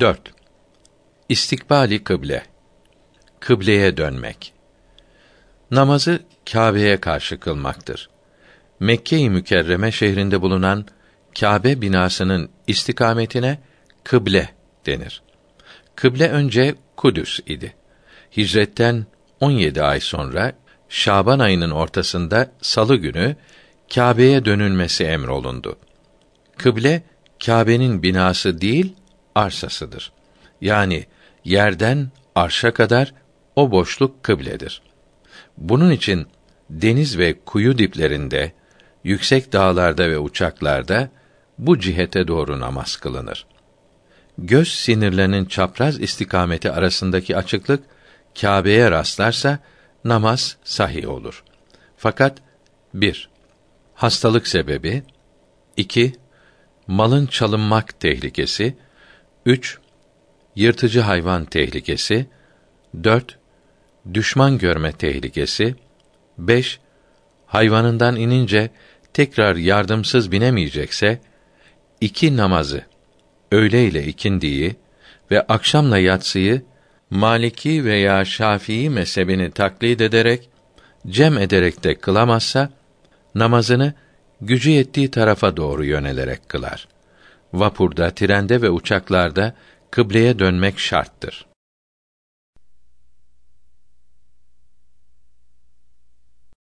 4. İstikbali kıble. Kıbleye dönmek. Namazı Kâbe'ye karşı kılmaktır. Mekke-i Mükerreme şehrinde bulunan Kâbe binasının istikametine kıble denir. Kıble önce Kudüs idi. Hicretten 17 ay sonra Şaban ayının ortasında salı günü Kâbe'ye dönülmesi emrolundu. Kıble Kâbe'nin binası değil, arsasıdır. Yani yerden arşa kadar o boşluk kıbledir. Bunun için deniz ve kuyu diplerinde, yüksek dağlarda ve uçaklarda bu cihete doğru namaz kılınır. Göz sinirlerinin çapraz istikameti arasındaki açıklık Kâbe'ye rastlarsa namaz sahih olur. Fakat 1. Hastalık sebebi 2. Malın çalınmak tehlikesi 3. Yırtıcı hayvan tehlikesi 4. Düşman görme tehlikesi 5. Hayvanından inince tekrar yardımsız binemeyecekse iki namazı öğle ile ikindiyi ve akşamla yatsıyı Maliki veya Şafii mezhebini taklit ederek cem ederek de kılamazsa namazını gücü yettiği tarafa doğru yönelerek kılar. Vapurda, trende ve uçaklarda kıbleye dönmek şarttır.